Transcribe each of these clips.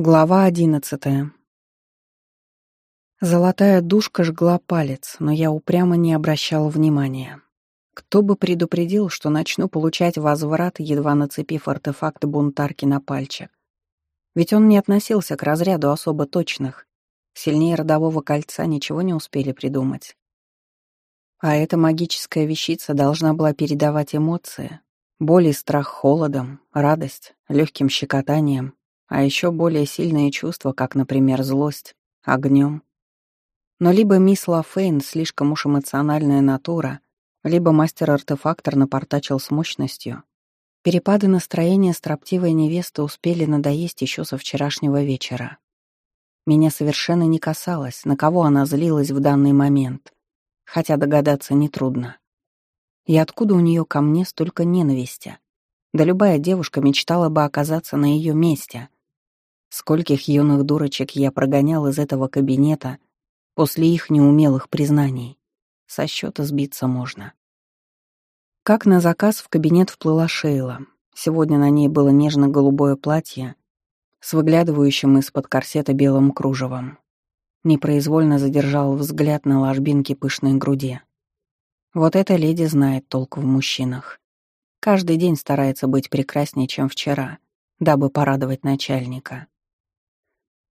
Глава одиннадцатая. Золотая душка жгла палец, но я упрямо не обращал внимания. Кто бы предупредил, что начну получать возврат, едва нацепив артефакт бунтарки на пальчик. Ведь он не относился к разряду особо точных. Сильнее родового кольца ничего не успели придумать. А эта магическая вещица должна была передавать эмоции. Боль и страх холодом, радость, легким щекотанием — а еще более сильные чувства, как, например, злость, огнем. Но либо мисс Лафейн слишком уж эмоциональная натура, либо мастер-артефактор напортачил с мощностью. Перепады настроения строптивой невесты успели надоесть еще со вчерашнего вечера. Меня совершенно не касалось, на кого она злилась в данный момент, хотя догадаться нетрудно. И откуда у нее ко мне столько ненависти? Да любая девушка мечтала бы оказаться на ее месте — Скольких юных дурочек я прогонял из этого кабинета после их неумелых признаний. Со счета сбиться можно. Как на заказ в кабинет вплыла Шейла. Сегодня на ней было нежно-голубое платье с выглядывающим из-под корсета белым кружевом. Непроизвольно задержал взгляд на ложбинке пышной груди. Вот эта леди знает толк в мужчинах. Каждый день старается быть прекраснее, чем вчера, дабы порадовать начальника.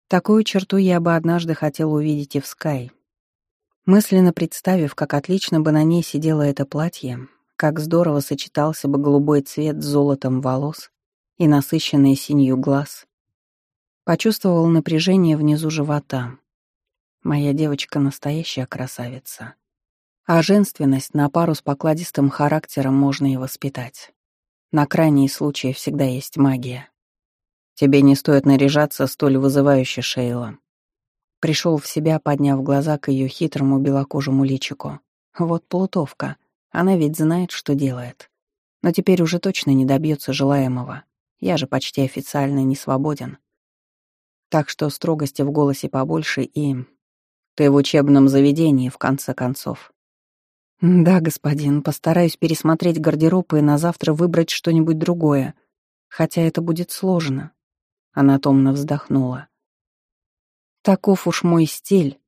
Такую черту я бы однажды хотела увидеть и в Скай. Мысленно представив, как отлично бы на ней сидело это платье, как здорово сочетался бы голубой цвет с золотом волос и насыщенный синью глаз, почувствовал напряжение внизу живота. Моя девочка — настоящая красавица. А женственность на пару с покладистым характером можно и воспитать. На крайний случай всегда есть магия. Тебе не стоит наряжаться столь вызывающе, Шейла. Пришел в себя, подняв глаза к ее хитрому белокожему личику. Вот плутовка. Она ведь знает, что делает. Но теперь уже точно не добьется желаемого. Я же почти официально не свободен. Так что строгости в голосе побольше и... Ты в учебном заведении, в конце концов. «Да, господин, постараюсь пересмотреть гардероб и на завтра выбрать что-нибудь другое. Хотя это будет сложно. Она томно вздохнула. «Таков уж мой стиль».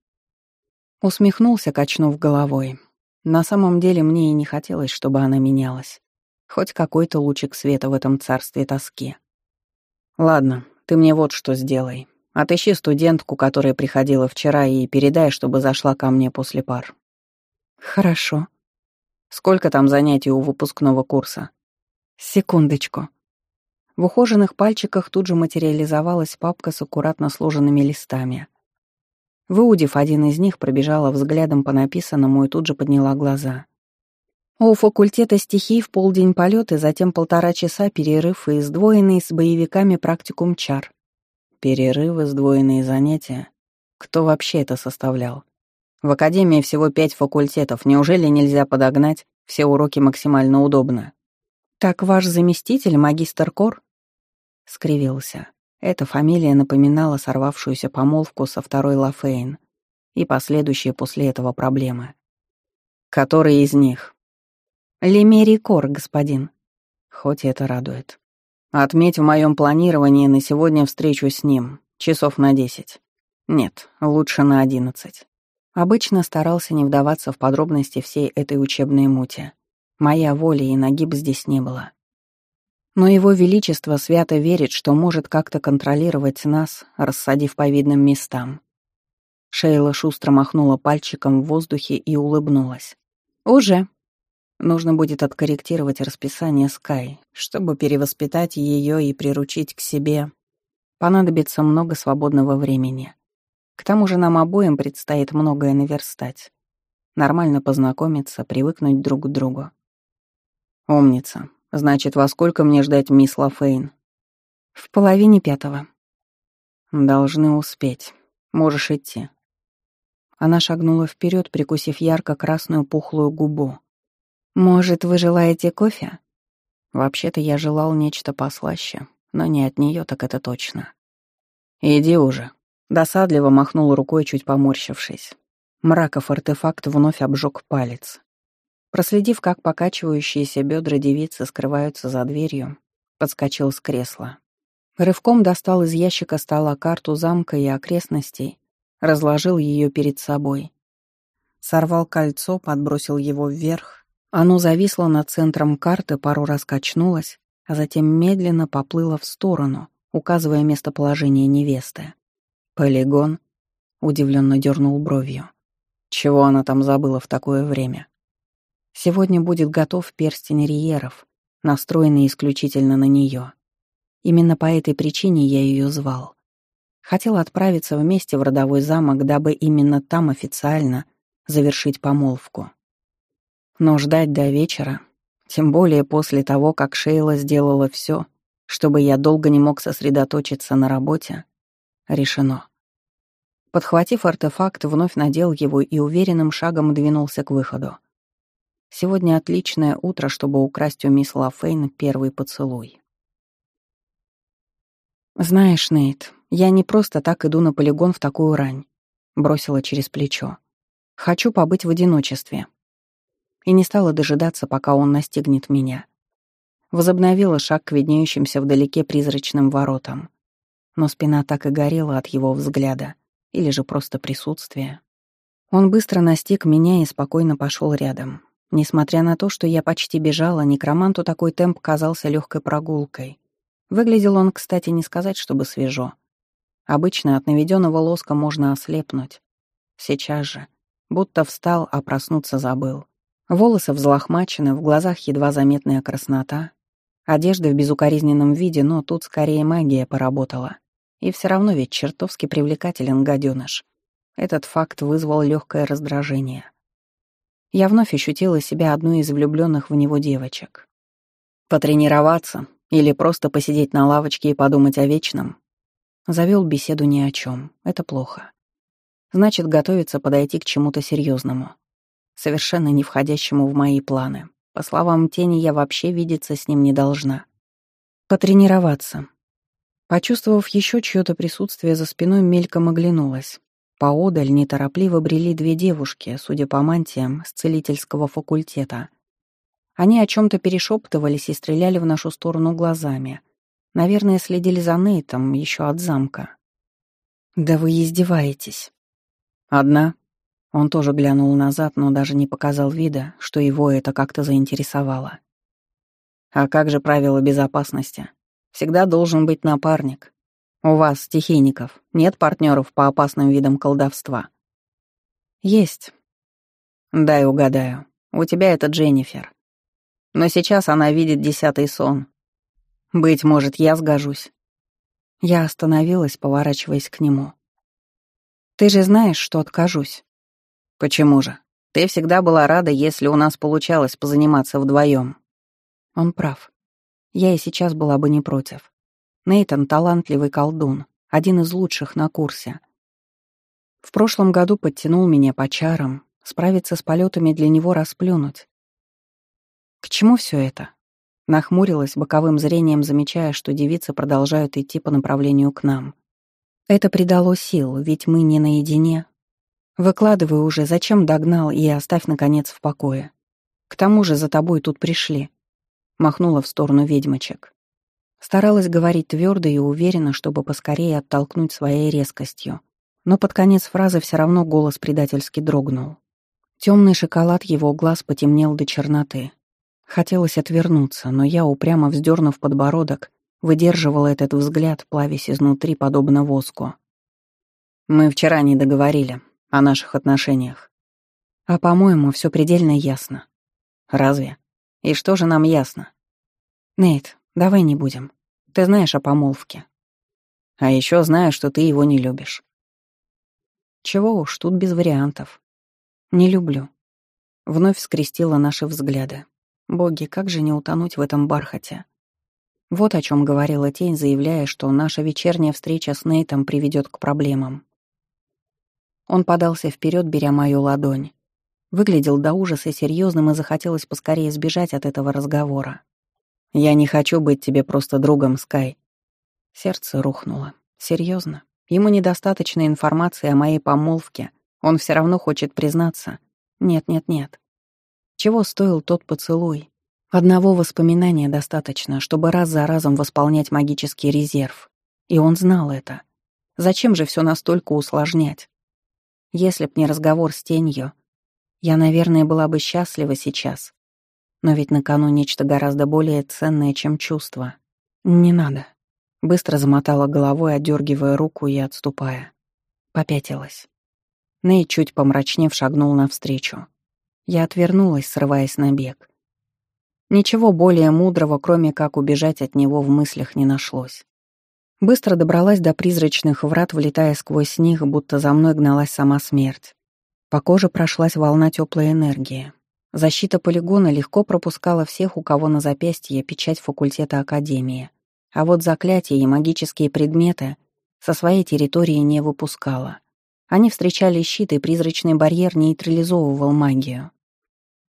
Усмехнулся, качнув головой. На самом деле мне и не хотелось, чтобы она менялась. Хоть какой-то лучик света в этом царстве тоски. «Ладно, ты мне вот что сделай. Отыщи студентку, которая приходила вчера, и передай, чтобы зашла ко мне после пар». «Хорошо». «Сколько там занятий у выпускного курса?» «Секундочку», в ухоженных пальчиках тут же материализовалась папка с аккуратно сложенными листами. Выудив один из них, пробежала взглядом по написанному и тут же подняла глаза. О факультета стихий в полдень полет и затем полтора часа перерыв и сдвоенный с боевиками практикум чар. Перерывы, сдвоенные занятия. Кто вообще это составлял? В академии всего пять факультетов. Неужели нельзя подогнать? Все уроки максимально удобно. Так ваш заместитель, магистр Кор, — скривился. Эта фамилия напоминала сорвавшуюся помолвку со второй Лафейн и последующие после этого проблемы. «Который из них?» «Лемерикор, господин». Хоть это радует. «Отметь в моем планировании на сегодня встречу с ним, часов на десять. Нет, лучше на одиннадцать». Обычно старался не вдаваться в подробности всей этой учебной мути. Моя воля и нагиб здесь не было. Но его величество свято верит, что может как-то контролировать нас, рассадив по видным местам. Шейла шустро махнула пальчиком в воздухе и улыбнулась. «Уже». Нужно будет откорректировать расписание Скай, чтобы перевоспитать ее и приручить к себе. Понадобится много свободного времени. К тому же нам обоим предстоит многое наверстать. Нормально познакомиться, привыкнуть друг к другу. «Умница», Значит, во сколько мне ждать мисс Лафейн? В половине пятого. Должны успеть. Можешь идти. Она шагнула вперед, прикусив ярко-красную пухлую губу. «Может, вы желаете кофе?» «Вообще-то я желал нечто послаще, но не от нее, так это точно». «Иди уже», — досадливо махнул рукой, чуть поморщившись. Мраков артефакт вновь обжег палец. Проследив, как покачивающиеся бедра девицы скрываются за дверью, подскочил с кресла. Рывком достал из ящика стола карту замка и окрестностей, разложил ее перед собой. Сорвал кольцо, подбросил его вверх. Оно зависло над центром карты, пару раз качнулось, а затем медленно поплыло в сторону, указывая местоположение невесты. «Полигон?» — удивленно дернул бровью. «Чего она там забыла в такое время?» Сегодня будет готов перстень Риеров, настроенный исключительно на нее. Именно по этой причине я ее звал. Хотел отправиться вместе в родовой замок, дабы именно там официально завершить помолвку. Но ждать до вечера, тем более после того, как Шейла сделала все, чтобы я долго не мог сосредоточиться на работе, решено. Подхватив артефакт, вновь надел его и уверенным шагом двинулся к выходу. Сегодня отличное утро, чтобы украсть у мисс Лафейн первый поцелуй. «Знаешь, Нейт, я не просто так иду на полигон в такую рань», — бросила через плечо. «Хочу побыть в одиночестве». И не стала дожидаться, пока он настигнет меня. Возобновила шаг к виднеющимся вдалеке призрачным воротам. Но спина так и горела от его взгляда, или же просто присутствия. Он быстро настиг меня и спокойно пошел рядом, Несмотря на то, что я почти бежала, некроманту такой темп казался легкой прогулкой. Выглядел он, кстати, не сказать, чтобы свежо. Обычно от наведенного лоска можно ослепнуть. Сейчас же. Будто встал, а проснуться забыл. Волосы взлохмачены, в глазах едва заметная краснота. Одежда в безукоризненном виде, но тут скорее магия поработала. И все равно ведь чертовски привлекателен гаденыш. Этот факт вызвал легкое раздражение я вновь ощутила себя одной из влюбленных в него девочек. «Потренироваться или просто посидеть на лавочке и подумать о вечном?» Завел беседу ни о чем. Это плохо. Значит, готовиться подойти к чему-то серьезному, совершенно не входящему в мои планы. По словам тени, я вообще видеться с ним не должна. Потренироваться. Почувствовав еще чье-то присутствие за спиной, мельком оглянулась. Поодаль неторопливо брели две девушки, судя по мантиям, с целительского факультета. Они о чем-то перешептывались и стреляли в нашу сторону глазами. Наверное, следили за Нейтом еще от замка. «Да вы издеваетесь». «Одна?» Он тоже глянул назад, но даже не показал вида, что его это как-то заинтересовало. «А как же правила безопасности? Всегда должен быть напарник. У вас, стихийников, нет партнеров по опасным видам колдовства? Есть. Дай угадаю. У тебя это Дженнифер. Но сейчас она видит десятый сон. Быть может, я сгожусь. Я остановилась, поворачиваясь к нему. Ты же знаешь, что откажусь. Почему же? Ты всегда была рада, если у нас получалось позаниматься вдвоем. Он прав. Я и сейчас была бы не против. Нейтон — талантливый колдун, один из лучших на курсе. В прошлом году подтянул меня по чарам, справиться с полетами для него расплюнуть. К чему все это? Нахмурилась боковым зрением, замечая, что девицы продолжают идти по направлению к нам. Это придало сил, ведь мы не наедине. Выкладывай уже, зачем догнал и оставь, наконец, в покое. К тому же за тобой тут пришли. Махнула в сторону ведьмочек. Старалась говорить твердо и уверенно, чтобы поскорее оттолкнуть своей резкостью. Но под конец фразы все равно голос предательски дрогнул. Темный шоколад его глаз потемнел до черноты. Хотелось отвернуться, но я, упрямо вздернув подбородок, выдерживала этот взгляд, плавясь изнутри, подобно воску. «Мы вчера не договорили о наших отношениях. А, по-моему, все предельно ясно. Разве? И что же нам ясно?» «Нейт, Давай не будем. Ты знаешь о помолвке. А еще знаю, что ты его не любишь. Чего уж, тут без вариантов. Не люблю. Вновь скрестила наши взгляды. Боги, как же не утонуть в этом бархате? Вот о чем говорила тень, заявляя, что наша вечерняя встреча с Нейтом приведет к проблемам. Он подался вперед, беря мою ладонь. Выглядел до ужаса серьезным и захотелось поскорее сбежать от этого разговора. Я не хочу быть тебе просто другом, Скай. Сердце рухнуло. Серьезно? Ему недостаточно информации о моей помолвке. Он все равно хочет признаться. Нет, нет, нет. Чего стоил тот поцелуй? Одного воспоминания достаточно, чтобы раз за разом восполнять магический резерв. И он знал это. Зачем же все настолько усложнять? Если б не разговор с тенью, я, наверное, была бы счастлива сейчас. Но ведь на кону нечто гораздо более ценное, чем чувство. «Не надо». Быстро замотала головой, отдергивая руку и отступая. Попятилась. Ней, чуть помрачнев, шагнул навстречу. Я отвернулась, срываясь на бег. Ничего более мудрого, кроме как убежать от него, в мыслях не нашлось. Быстро добралась до призрачных врат, влетая сквозь них, будто за мной гналась сама смерть. По коже прошлась волна теплой энергии, Защита полигона легко пропускала всех, у кого на запястье печать факультета Академии. А вот заклятия и магические предметы со своей территории не выпускала. Они встречали щит, и призрачный барьер нейтрализовывал магию.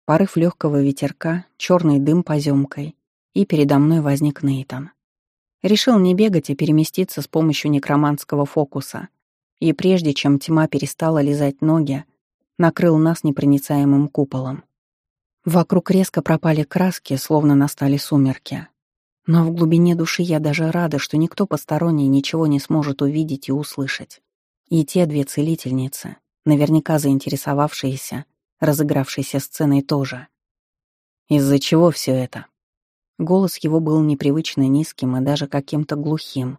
Порыв легкого ветерка, черный дым поземкой, и передо мной возник Нейтан. Решил не бегать, а переместиться с помощью некроманского фокуса. И прежде чем тьма перестала лизать ноги, накрыл нас непроницаемым куполом. Вокруг резко пропали краски, словно настали сумерки. Но в глубине души я даже рада, что никто посторонний ничего не сможет увидеть и услышать. И те две целительницы, наверняка заинтересовавшиеся, разыгравшейся сценой тоже. «Из-за чего все это?» Голос его был непривычно низким и даже каким-то глухим.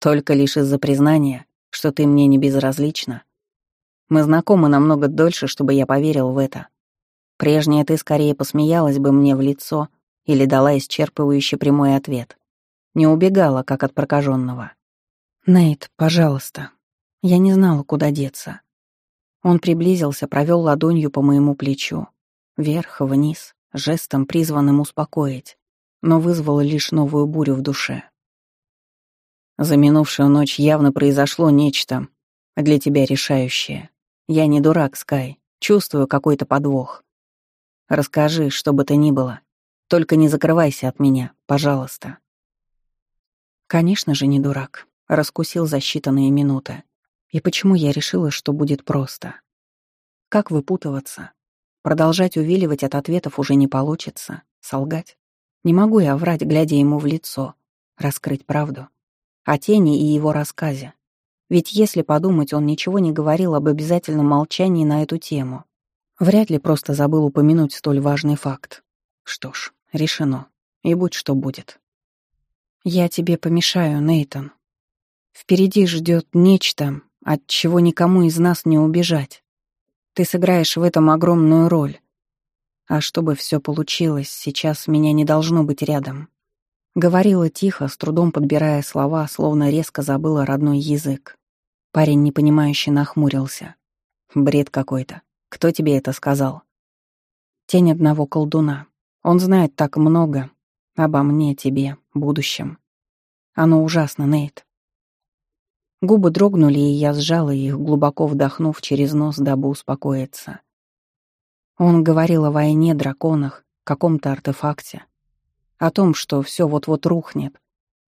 «Только лишь из-за признания, что ты мне не безразлична. Мы знакомы намного дольше, чтобы я поверил в это, Прежняя ты скорее посмеялась бы мне в лицо или дала исчерпывающий прямой ответ. Не убегала, как от прокаженного. «Нейт, пожалуйста». Я не знала, куда деться. Он приблизился, провел ладонью по моему плечу. Вверх, вниз, жестом, призванным успокоить, но вызвало лишь новую бурю в душе. За минувшую ночь явно произошло нечто для тебя решающее. Я не дурак, Скай, чувствую какой-то подвох. Расскажи, что бы то ни было. Только не закрывайся от меня, пожалуйста». Конечно же, не дурак. Раскусил за считанные минуты. И почему я решила, что будет просто? Как выпутываться? Продолжать увиливать от ответов уже не получится. Солгать? Не могу я врать, глядя ему в лицо. Раскрыть правду. О тени и его рассказе. Ведь если подумать, он ничего не говорил об обязательном молчании на эту тему. Вряд ли просто забыл упомянуть столь важный факт. Что ж, решено. И будь что будет. Я тебе помешаю, Нейтон. Впереди ждет нечто, от чего никому из нас не убежать. Ты сыграешь в этом огромную роль. А чтобы все получилось, сейчас меня не должно быть рядом. Говорила тихо, с трудом подбирая слова, словно резко забыла родной язык. Парень непонимающе нахмурился. Бред какой-то. Кто тебе это сказал? Тень одного колдуна. Он знает так много. Обо мне, тебе, будущем. Оно ужасно, Нейт. Губы дрогнули, и я сжала их, глубоко вдохнув через нос, дабы успокоиться. Он говорил о войне, драконах, каком-то артефакте. О том, что все вот-вот рухнет,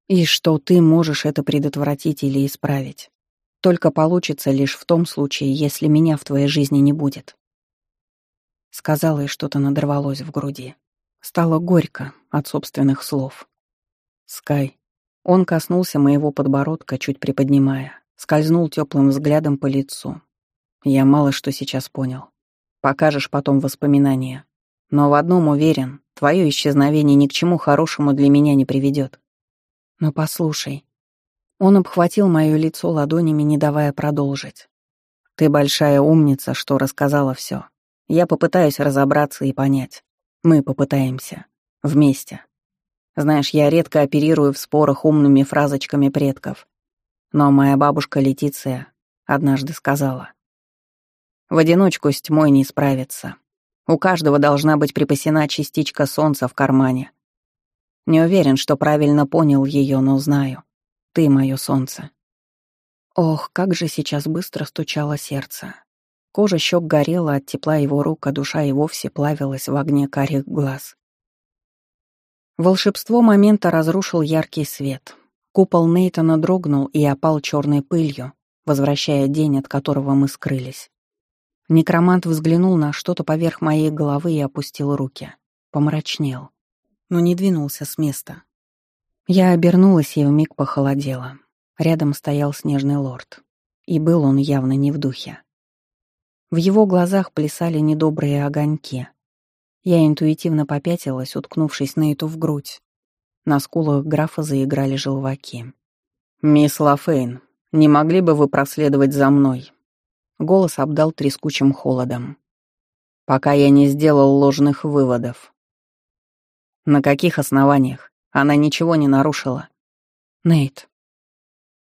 и что ты можешь это предотвратить или исправить. Только получится лишь в том случае, если меня в твоей жизни не будет. Сказала, и что-то надорвалось в груди. Стало горько от собственных слов. «Скай». Он коснулся моего подбородка, чуть приподнимая, скользнул теплым взглядом по лицу. Я мало что сейчас понял. Покажешь потом воспоминания. Но в одном уверен, твое исчезновение ни к чему хорошему для меня не приведет. Но послушай, он обхватил мое лицо ладонями, не давая продолжить. «Ты большая умница, что рассказала все. Я попытаюсь разобраться и понять. Мы попытаемся. Вместе. Знаешь, я редко оперирую в спорах умными фразочками предков. Но моя бабушка Летиция однажды сказала. В одиночку с тьмой не справиться. У каждого должна быть припасена частичка солнца в кармане. Не уверен, что правильно понял ее, но знаю. Ты мое солнце. Ох, как же сейчас быстро стучало сердце. Кожа щек горела от тепла его рук, а душа и вовсе плавилась в огне карих глаз. Волшебство момента разрушил яркий свет. Купол Нейтона дрогнул и опал черной пылью, возвращая день, от которого мы скрылись. Некромант взглянул на что-то поверх моей головы и опустил руки. Помрачнел. Но не двинулся с места, я обернулась и в миг похолодела. Рядом стоял снежный лорд. И был он явно не в духе. В его глазах плясали недобрые огоньки. Я интуитивно попятилась, уткнувшись Нейту в грудь. На скулах графа заиграли желваки. «Мисс Лафейн, не могли бы вы проследовать за мной?» Голос обдал трескучим холодом. «Пока я не сделал ложных выводов». «На каких основаниях? Она ничего не нарушила. Нейт.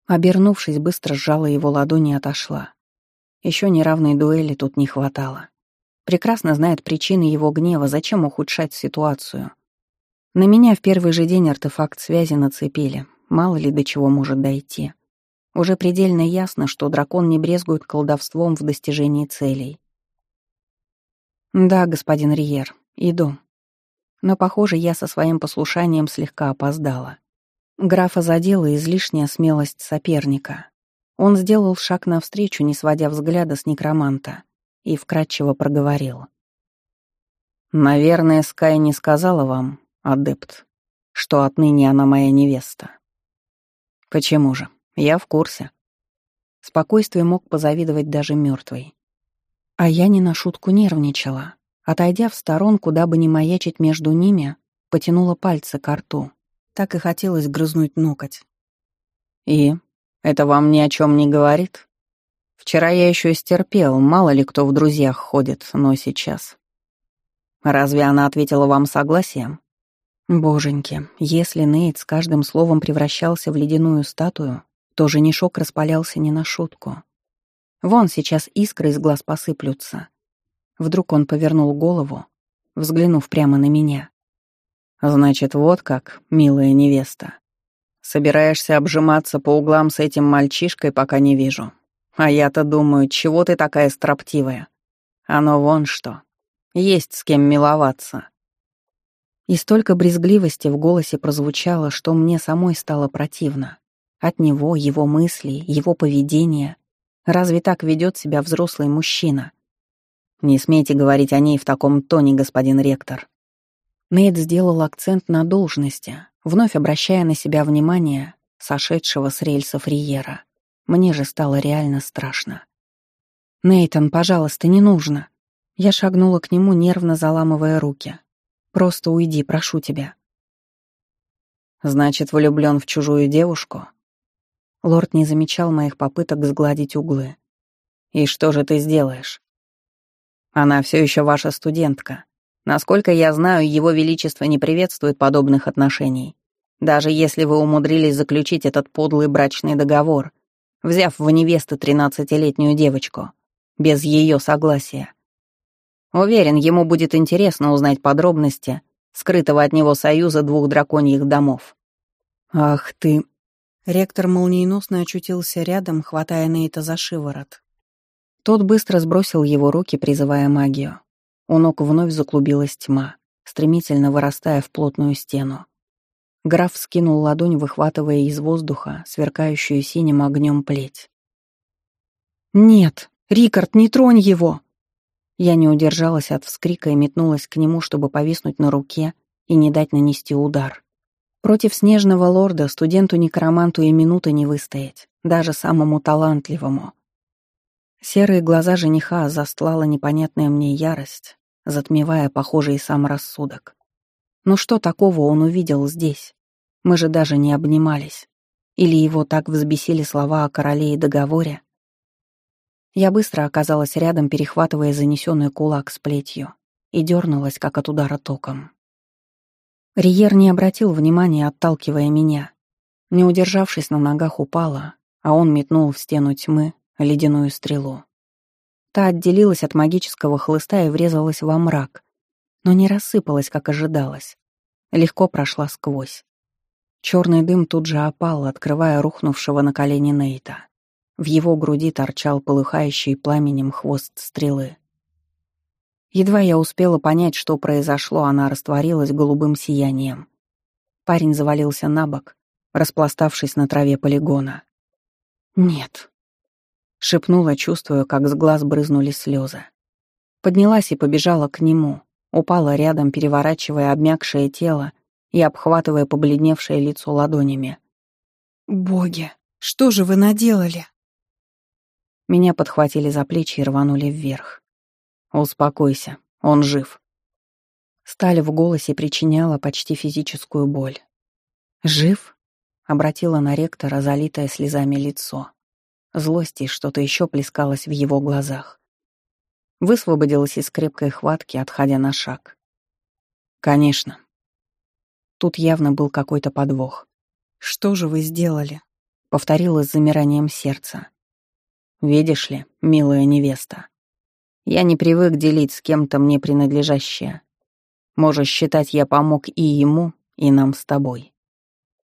Обернувшись, быстро сжала его ладони и отошла. Еще неравной дуэли тут не хватало. Прекрасно знает причины его гнева, зачем ухудшать ситуацию. На меня в первый же день артефакт связи нацепили, мало ли до чего может дойти. Уже предельно ясно, что дракон не брезгует колдовством в достижении целей. «Да, господин Риер, иду», но, похоже, я со своим послушанием слегка опоздала. Графа задела излишняя смелость соперника. Он сделал шаг навстречу, не сводя взгляда с некроманта, и вкратчиво проговорил. «Наверное, Скай не сказала вам, адепт, что отныне она моя невеста». «Почему же? Я в курсе». Спокойствие мог позавидовать даже мертвый. А я не на шутку нервничала. Отойдя в сторонку, дабы не маячить между ними, потянула пальцы к рту. Так и хотелось грызнуть ноготь. «И? Это вам ни о чем не говорит? Вчера я еще стерпел, мало ли кто в друзьях ходит, но сейчас...» «Разве она ответила вам согласием?» Боженьки, если Нейт с каждым словом превращался в ледяную статую, то женишок распалялся не на шутку. Вон сейчас искры из глаз посыплются. Вдруг он повернул голову, взглянув прямо на меня. «Значит, вот как, милая невеста. Собираешься обжиматься по углам с этим мальчишкой, пока не вижу. А я-то думаю, чего ты такая строптивая? Оно вон что. Есть с кем миловаться». И столько брезгливости в голосе прозвучало, что мне самой стало противно. От него, его мыслей, его поведения. Разве так ведет себя взрослый мужчина? Не смейте говорить о ней в таком тоне, господин ректор». Нейт сделал акцент на должности, вновь обращая на себя внимание сошедшего с рельсов Риера. Мне же стало реально страшно. «Нейтан, пожалуйста, не нужно». Я шагнула к нему, нервно заламывая руки. «Просто уйди, прошу тебя». «Значит, влюблён в чужую девушку?» Лорд не замечал моих попыток сгладить углы. «И что же ты сделаешь?» Она все еще ваша студентка. Насколько я знаю, его величество не приветствует подобных отношений. Даже если вы умудрились заключить этот подлый брачный договор, взяв в невесты тринадцатилетнюю девочку, без ее согласия. Уверен, ему будет интересно узнать подробности скрытого от него союза двух драконьих домов. «Ах ты!» Ректор молниеносно очутился рядом, хватая Нейта за шиворот. Тот быстро сбросил его руки, призывая магию. У ног вновь заклубилась тьма, стремительно вырастая в плотную стену. Граф скинул ладонь, выхватывая из воздуха сверкающую синим огнем плеть. «Нет, Рикард, не тронь его!» Я не удержалась от вскрика и метнулась к нему, чтобы повиснуть на руке и не дать нанести удар. Против снежного лорда студенту-некроманту и минуты не выстоять, даже самому талантливому — Серые глаза жениха застлала непонятная мне ярость, затмевая похожий сам рассудок. Но что такого он увидел здесь? Мы же даже не обнимались. Или его так взбесили слова о короле и договоре? Я быстро оказалась рядом, перехватывая занесенный кулак с плетью, и дернулась, как от удара током. Риер не обратил внимания, отталкивая меня. Не удержавшись на ногах, упала, а он метнул в стену тьмы, ледяную стрелу. Та отделилась от магического хлыста и врезалась во мрак, но не рассыпалась, как ожидалось. Легко прошла сквозь. Черный дым тут же опал, открывая рухнувшего на колени Нейта. В его груди торчал полыхающий пламенем хвост стрелы. Едва я успела понять, что произошло, она растворилась голубым сиянием. Парень завалился на бок, распластавшись на траве полигона. «Нет», — шепнула, чувствуя, как с глаз брызнули слезы. Поднялась и побежала к нему, упала рядом, переворачивая обмякшее тело и обхватывая побледневшее лицо ладонями. «Боги, что же вы наделали?» Меня подхватили за плечи и рванули вверх. «Успокойся, он жив». Сталь в голосе причиняла почти физическую боль. «Жив?» — обратила на ректора залитое слезами лицо. Злость и что-то еще плескалось в его глазах. Высвободилась из крепкой хватки, отходя на шаг. «Конечно». Тут явно был какой-то подвох. «Что же вы сделали?» — повторила с замиранием сердца. «Видишь ли, милая невеста, я не привык делить с кем-то мне принадлежащее. Можешь считать, я помог и ему, и нам с тобой.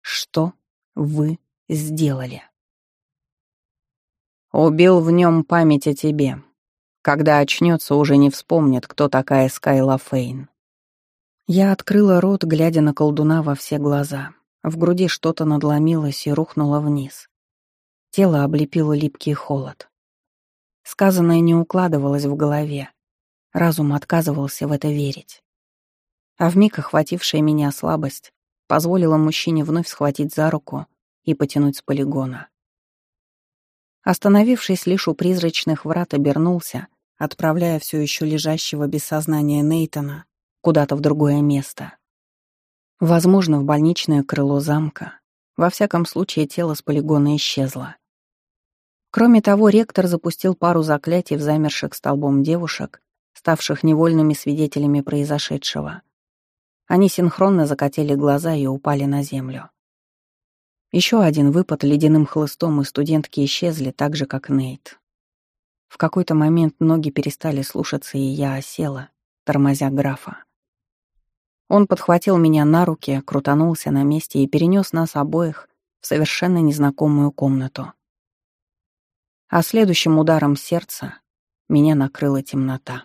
Что вы сделали?» Убил в нем память о тебе. Когда очнется, уже не вспомнит, кто такая Скайла Фейн. Я открыла рот, глядя на колдуна во все глаза. В груди что-то надломилось и рухнуло вниз. Тело облепило липкий холод. Сказанное не укладывалось в голове. Разум отказывался в это верить. А вмиг охватившая меня слабость позволила мужчине вновь схватить за руку и потянуть с полигона. Остановившись лишь у призрачных врат, обернулся, отправляя все еще лежащего без сознания Нейтона куда-то в другое место. Возможно, в больничное крыло замка. Во всяком случае, тело с полигона исчезло. Кроме того, ректор запустил пару заклятий в замерших столбом девушек, ставших невольными свидетелями произошедшего. Они синхронно закатили глаза и упали на землю. Еще один выпад ледяным хлыстом, и студентки исчезли так же, как Нейт. В какой-то момент ноги перестали слушаться, и я осела, тормозя графа. Он подхватил меня на руки, крутанулся на месте и перенес нас обоих в совершенно незнакомую комнату. А следующим ударом сердца меня накрыла темнота.